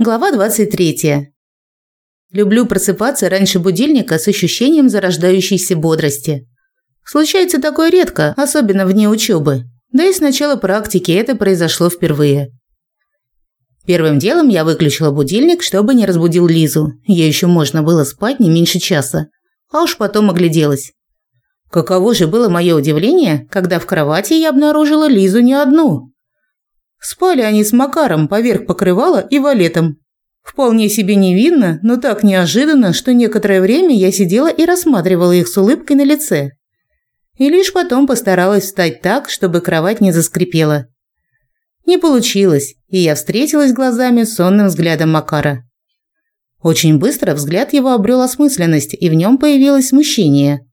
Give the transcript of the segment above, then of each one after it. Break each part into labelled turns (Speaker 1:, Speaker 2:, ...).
Speaker 1: Глава 23. Люблю просыпаться раньше будильника с ощущением зарождающейся бодрости. Случается такое редко, особенно вне учебы. Да и с начала практики это произошло впервые. Первым делом я выключила будильник, чтобы не разбудил Лизу. Ей еще можно было спать не меньше часа. А уж потом огляделась. Каково же было мое удивление, когда в кровати я обнаружила Лизу не одну. Спали они с Макаром поверх покрывала и валетом. Вполне себе невинно, но так неожиданно, что некоторое время я сидела и рассматривала их с улыбкой на лице. И лишь потом постаралась встать так, чтобы кровать не заскрипела. Не получилось, и я встретилась глазами с сонным взглядом Макара. Очень быстро взгляд его обрел осмысленность, и в нем появилось смущение.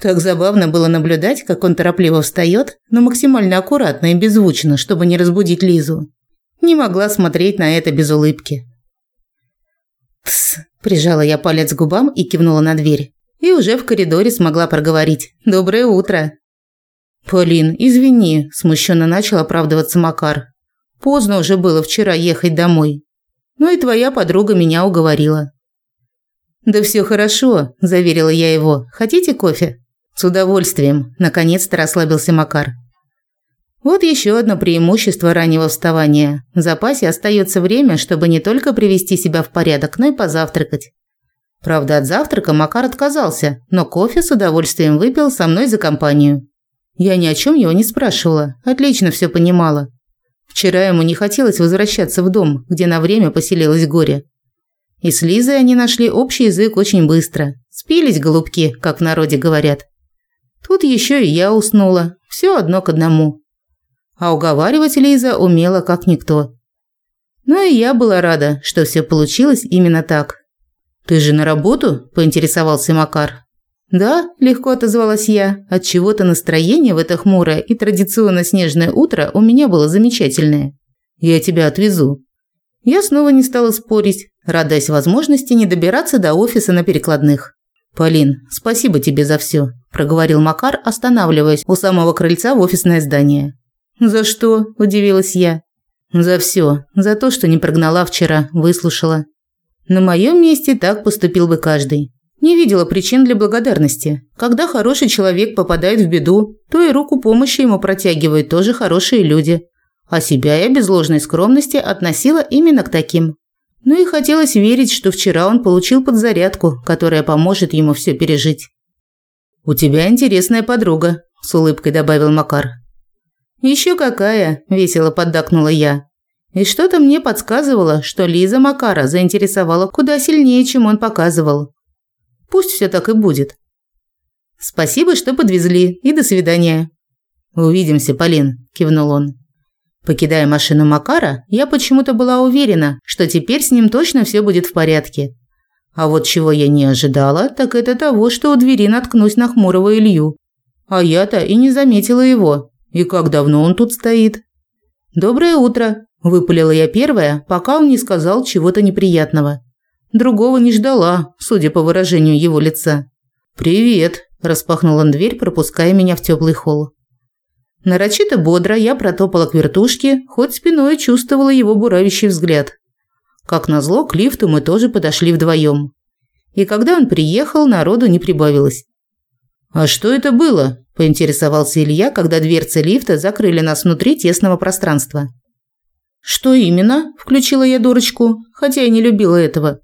Speaker 1: Так забавно было наблюдать, как он торопливо встает, но максимально аккуратно и беззвучно, чтобы не разбудить Лизу. Не могла смотреть на это без улыбки. «Тсс!» – прижала я палец к губам и кивнула на дверь. И уже в коридоре смогла проговорить. «Доброе утро!» «Полин, извини», – смущенно начал оправдываться Макар. «Поздно уже было вчера ехать домой. Ну и твоя подруга меня уговорила». «Да все хорошо», – заверила я его. «Хотите кофе?» «С удовольствием», – наконец-то расслабился Макар. Вот еще одно преимущество раннего вставания. В запасе остается время, чтобы не только привести себя в порядок, но и позавтракать. Правда, от завтрака Макар отказался, но кофе с удовольствием выпил со мной за компанию. Я ни о чем его не спрашивала, отлично все понимала. Вчера ему не хотелось возвращаться в дом, где на время поселилось горе. И с Лизой они нашли общий язык очень быстро. Спились голубки, как в народе говорят. Тут еще и я уснула. Все одно к одному. А уговаривать Лиза умела как никто. Ну и я была рада, что все получилось именно так. «Ты же на работу?» – поинтересовался Макар. «Да», – легко отозвалась я. От чего то настроение в это хмурое и традиционно снежное утро у меня было замечательное. «Я тебя отвезу». Я снова не стала спорить, радуясь возможности не добираться до офиса на перекладных. «Полин, спасибо тебе за все проговорил Макар, останавливаясь у самого крыльца в офисное здание. За что? удивилась я. За все, за то, что не прогнала вчера, выслушала. На моем месте так поступил бы каждый. Не видела причин для благодарности. Когда хороший человек попадает в беду, то и руку помощи ему протягивают тоже хорошие люди. А себя я без ложной скромности относила именно к таким. Ну и хотелось верить, что вчера он получил подзарядку, которая поможет ему все пережить. «У тебя интересная подруга», – с улыбкой добавил Макар. «Еще какая», – весело поддакнула я. И что-то мне подсказывало, что Лиза Макара заинтересовала куда сильнее, чем он показывал. Пусть все так и будет. «Спасибо, что подвезли, и до свидания». «Увидимся, Полин», – кивнул он. Покидая машину Макара, я почему-то была уверена, что теперь с ним точно все будет в порядке. А вот чего я не ожидала, так это того, что у двери наткнусь на хмурого Илью. А я-то и не заметила его. И как давно он тут стоит? «Доброе утро», – выпалила я первая, пока он не сказал чего-то неприятного. Другого не ждала, судя по выражению его лица. «Привет», – распахнул он дверь, пропуская меня в теплый холл. Нарочито бодро я протопала к вертушке, хоть спиной чувствовала его буравящий взгляд. Как назло, к лифту мы тоже подошли вдвоем. И когда он приехал, народу не прибавилось. «А что это было?» – поинтересовался Илья, когда дверцы лифта закрыли нас внутри тесного пространства. «Что именно?» – включила я дурочку, хотя и не любила этого.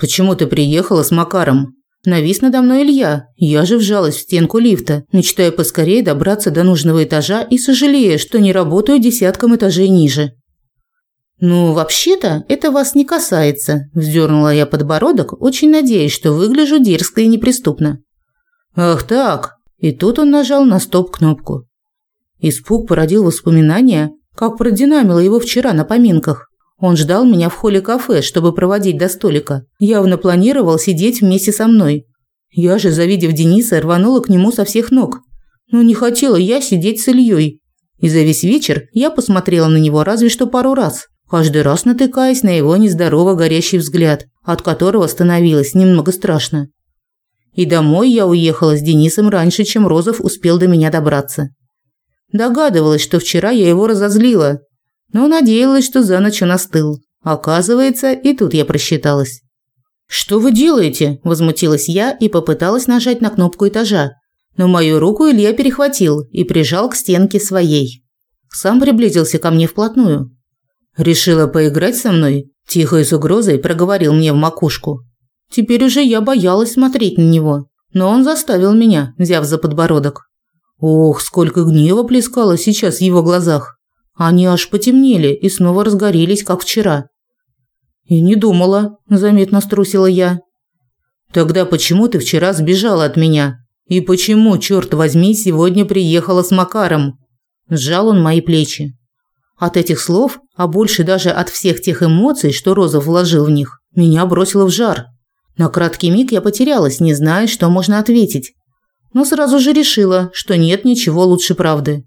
Speaker 1: «Почему ты приехала с Макаром?» Навис надо мной Илья. Я же вжалась в стенку лифта, мечтая поскорее добраться до нужного этажа и сожалея, что не работаю десятком этажей ниже. «Ну, вообще-то, это вас не касается», – вздернула я подбородок, очень надеясь, что выгляжу дерзко и неприступно. «Ах так!» И тут он нажал на стоп-кнопку. Испуг породил воспоминания, как продинамило его вчера на поминках. Он ждал меня в холле кафе, чтобы проводить до столика. Явно планировал сидеть вместе со мной. Я же, завидев Дениса, рванула к нему со всех ног. Но не хотела я сидеть с Ильей. И за весь вечер я посмотрела на него разве что пару раз каждый раз натыкаясь на его нездорово горящий взгляд, от которого становилось немного страшно. И домой я уехала с Денисом раньше, чем Розов успел до меня добраться. Догадывалась, что вчера я его разозлила, но надеялась, что за ночь он остыл. Оказывается, и тут я просчиталась. «Что вы делаете?» – возмутилась я и попыталась нажать на кнопку этажа. Но мою руку Илья перехватил и прижал к стенке своей. Сам приблизился ко мне вплотную. «Решила поиграть со мной?» – тихо и с угрозой проговорил мне в макушку. Теперь уже я боялась смотреть на него, но он заставил меня, взяв за подбородок. Ох, сколько гнева плескало сейчас в его глазах. Они аж потемнели и снова разгорелись, как вчера. «И не думала», – заметно струсила я. «Тогда почему ты вчера сбежала от меня? И почему, черт возьми, сегодня приехала с Макаром?» Сжал он мои плечи. От этих слов, а больше даже от всех тех эмоций, что Розов вложил в них, меня бросило в жар. На краткий миг я потерялась, не зная, что можно ответить. Но сразу же решила, что нет ничего лучше правды.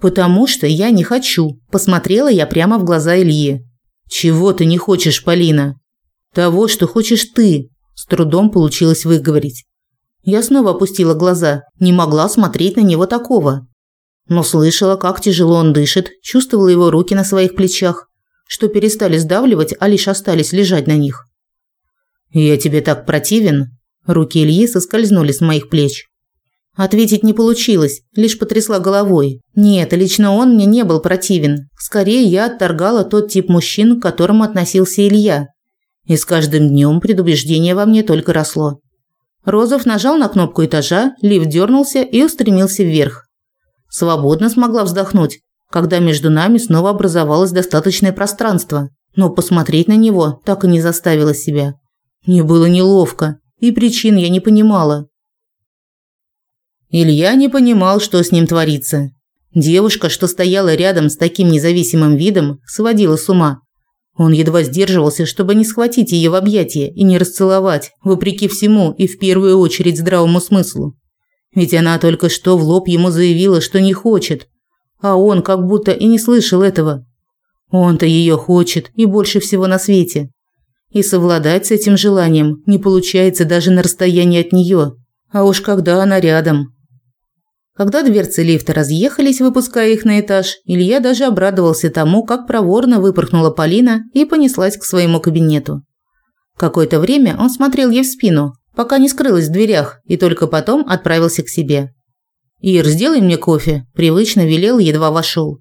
Speaker 1: «Потому что я не хочу», – посмотрела я прямо в глаза Ильи. «Чего ты не хочешь, Полина?» «Того, что хочешь ты», – с трудом получилось выговорить. Я снова опустила глаза, не могла смотреть на него такого. Но слышала, как тяжело он дышит, чувствовала его руки на своих плечах, что перестали сдавливать, а лишь остались лежать на них. «Я тебе так противен?» Руки Ильи соскользнули с моих плеч. Ответить не получилось, лишь потрясла головой. Нет, лично он мне не был противен. Скорее, я отторгала тот тип мужчин, к которому относился Илья. И с каждым днем предубеждение во мне только росло. Розов нажал на кнопку этажа, лифт дернулся и устремился вверх. Свободно смогла вздохнуть, когда между нами снова образовалось достаточное пространство, но посмотреть на него так и не заставила себя. Мне было неловко, и причин я не понимала. Илья не понимал, что с ним творится. Девушка, что стояла рядом с таким независимым видом, сводила с ума. Он едва сдерживался, чтобы не схватить ее в объятия и не расцеловать, вопреки всему и в первую очередь здравому смыслу. Ведь она только что в лоб ему заявила, что не хочет, а он как будто и не слышал этого. Он-то ее хочет и больше всего на свете. И совладать с этим желанием не получается даже на расстоянии от нее, а уж когда она рядом. Когда дверцы лифта разъехались, выпуская их на этаж, Илья даже обрадовался тому, как проворно выпорхнула Полина и понеслась к своему кабинету. Какое-то время он смотрел ей в спину, пока не скрылась в дверях, и только потом отправился к себе. «Ир, сделай мне кофе», – привычно велел, едва вошел.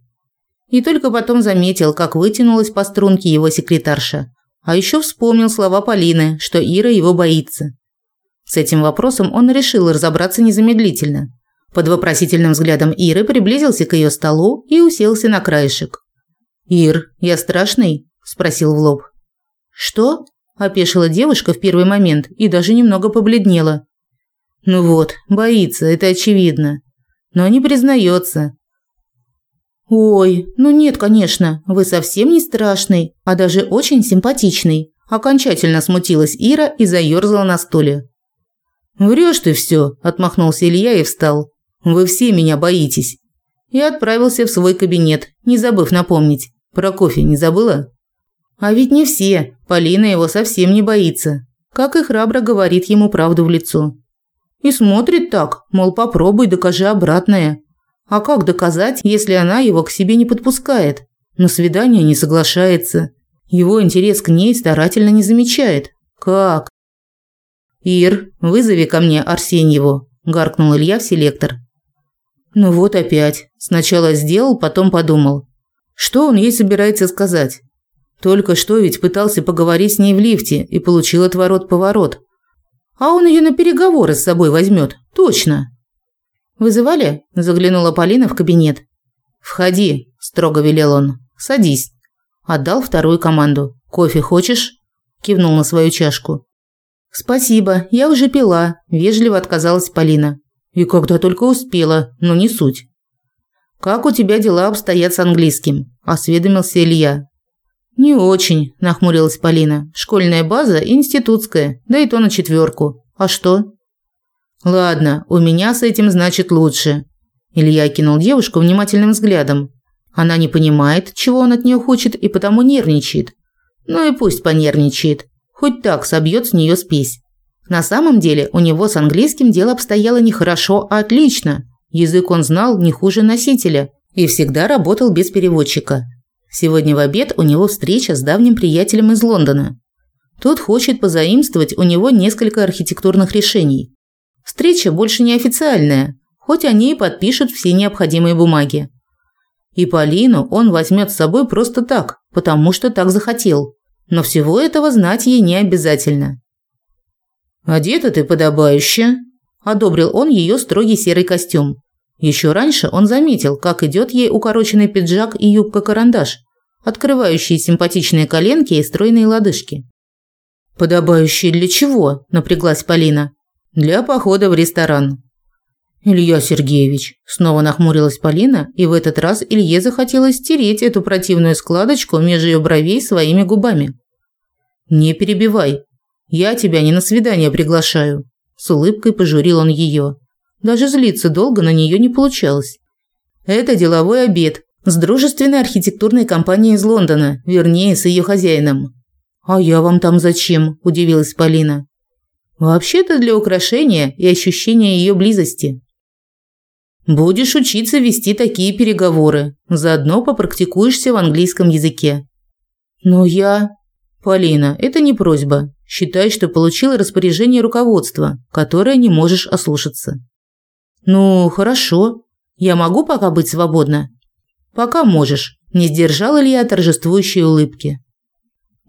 Speaker 1: И только потом заметил, как вытянулась по струнке его секретарша. А еще вспомнил слова Полины, что Ира его боится. С этим вопросом он решил разобраться незамедлительно. Под вопросительным взглядом Иры приблизился к ее столу и уселся на краешек. «Ир, я страшный?» – спросил в лоб. «Что?» – опешила девушка в первый момент и даже немного побледнела. «Ну вот, боится, это очевидно. Но не признается. «Ой, ну нет, конечно, вы совсем не страшный, а даже очень симпатичный», окончательно смутилась Ира и заёрзала на стуле. «Врёшь ты всё», – отмахнулся Илья и встал. «Вы все меня боитесь». И отправился в свой кабинет, не забыв напомнить. Про кофе не забыла? А ведь не все. Полина его совсем не боится. Как и храбро говорит ему правду в лицо. И смотрит так, мол, попробуй, докажи обратное. А как доказать, если она его к себе не подпускает? На свидание не соглашается. Его интерес к ней старательно не замечает. Как? «Ир, вызови ко мне Арсеньеву», – гаркнул Илья в селектор. Ну вот опять. Сначала сделал, потом подумал. Что он ей собирается сказать? Только что ведь пытался поговорить с ней в лифте и получил отворот-поворот. А он ее на переговоры с собой возьмет. Точно. «Вызывали?» – заглянула Полина в кабинет. «Входи», – строго велел он. «Садись». Отдал вторую команду. «Кофе хочешь?» – кивнул на свою чашку. «Спасибо, я уже пила», – вежливо отказалась Полина. «И когда только успела, но не суть». «Как у тебя дела обстоят с английским?» – осведомился Илья. «Не очень», – нахмурилась Полина. «Школьная база институтская, да и то на четверку. А что?» Ладно, у меня с этим значит лучше. Илья кинул девушку внимательным взглядом. Она не понимает, чего он от нее хочет, и потому нервничает. Ну и пусть понервничает. Хоть так собьет с нее спесь. На самом деле, у него с английским дело обстояло не хорошо, а отлично. Язык он знал не хуже носителя и всегда работал без переводчика. Сегодня в обед у него встреча с давним приятелем из Лондона. Тот хочет позаимствовать у него несколько архитектурных решений. Встреча больше не официальная, хоть они и подпишут все необходимые бумаги. И Полину он возьмет с собой просто так, потому что так захотел. Но всего этого знать ей не обязательно. «Одета ты подобающе», – одобрил он ее строгий серый костюм. Еще раньше он заметил, как идет ей укороченный пиджак и юбка-карандаш, открывающие симпатичные коленки и стройные лодыжки. «Подобающие для чего?» – напряглась Полина. «Для похода в ресторан». «Илья Сергеевич», – снова нахмурилась Полина, и в этот раз Илье захотелось стереть эту противную складочку между ее бровей своими губами. «Не перебивай. Я тебя не на свидание приглашаю», – с улыбкой пожурил он ее. Даже злиться долго на нее не получалось. «Это деловой обед с дружественной архитектурной компанией из Лондона, вернее, с ее хозяином. «А я вам там зачем?» – удивилась Полина. «Вообще-то для украшения и ощущения ее близости». «Будешь учиться вести такие переговоры, заодно попрактикуешься в английском языке». «Но я...» «Полина, это не просьба. Считай, что получила распоряжение руководства, которое не можешь ослушаться». «Ну, хорошо. Я могу пока быть свободна?» «Пока можешь», – не сдержала ли я торжествующей улыбки.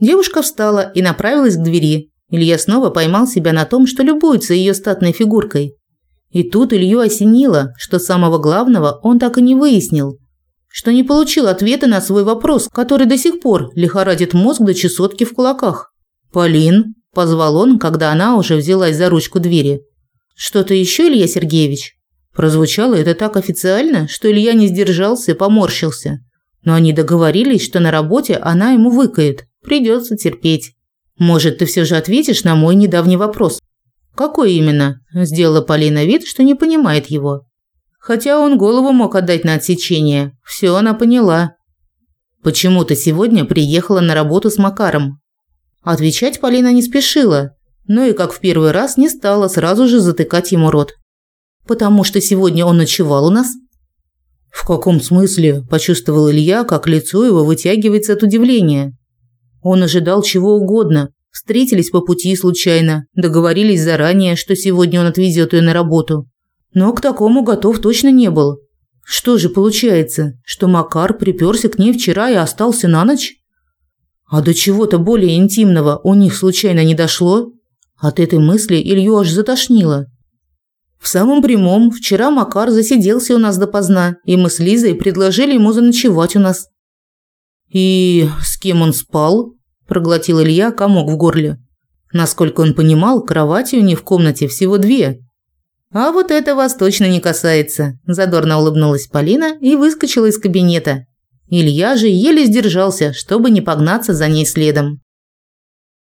Speaker 1: Девушка встала и направилась к двери. Илья снова поймал себя на том, что любуется ее статной фигуркой. И тут Илью осенило, что самого главного он так и не выяснил. Что не получил ответа на свой вопрос, который до сих пор лихорадит мозг до чесотки в кулаках. «Полин», – позвал он, когда она уже взялась за ручку двери. «Что-то еще, Илья Сергеевич?» Прозвучало это так официально, что Илья не сдержался и поморщился. Но они договорились, что на работе она ему выкает. Придется терпеть. Может, ты все же ответишь на мой недавний вопрос? Какой именно? Сделала Полина вид, что не понимает его. Хотя он голову мог отдать на отсечение. Все она поняла. Почему ты сегодня приехала на работу с Макаром? Отвечать Полина не спешила, но и как в первый раз не стала сразу же затыкать ему рот. Потому что сегодня он ночевал у нас. В каком смысле? почувствовал Илья, как лицо его вытягивается от удивления. Он ожидал чего угодно. Встретились по пути случайно, договорились заранее, что сегодня он отвезет ее на работу. Но к такому готов точно не был. Что же получается, что Макар приперся к ней вчера и остался на ночь? А до чего-то более интимного у них случайно не дошло? От этой мысли Илью аж затошнило. В самом прямом, вчера Макар засиделся у нас допоздна, и мы с Лизой предложили ему заночевать у нас. «И с кем он спал?» – проглотил Илья комок в горле. Насколько он понимал, кровати у них в комнате всего две. «А вот это вас точно не касается», – задорно улыбнулась Полина и выскочила из кабинета. Илья же еле сдержался, чтобы не погнаться за ней следом.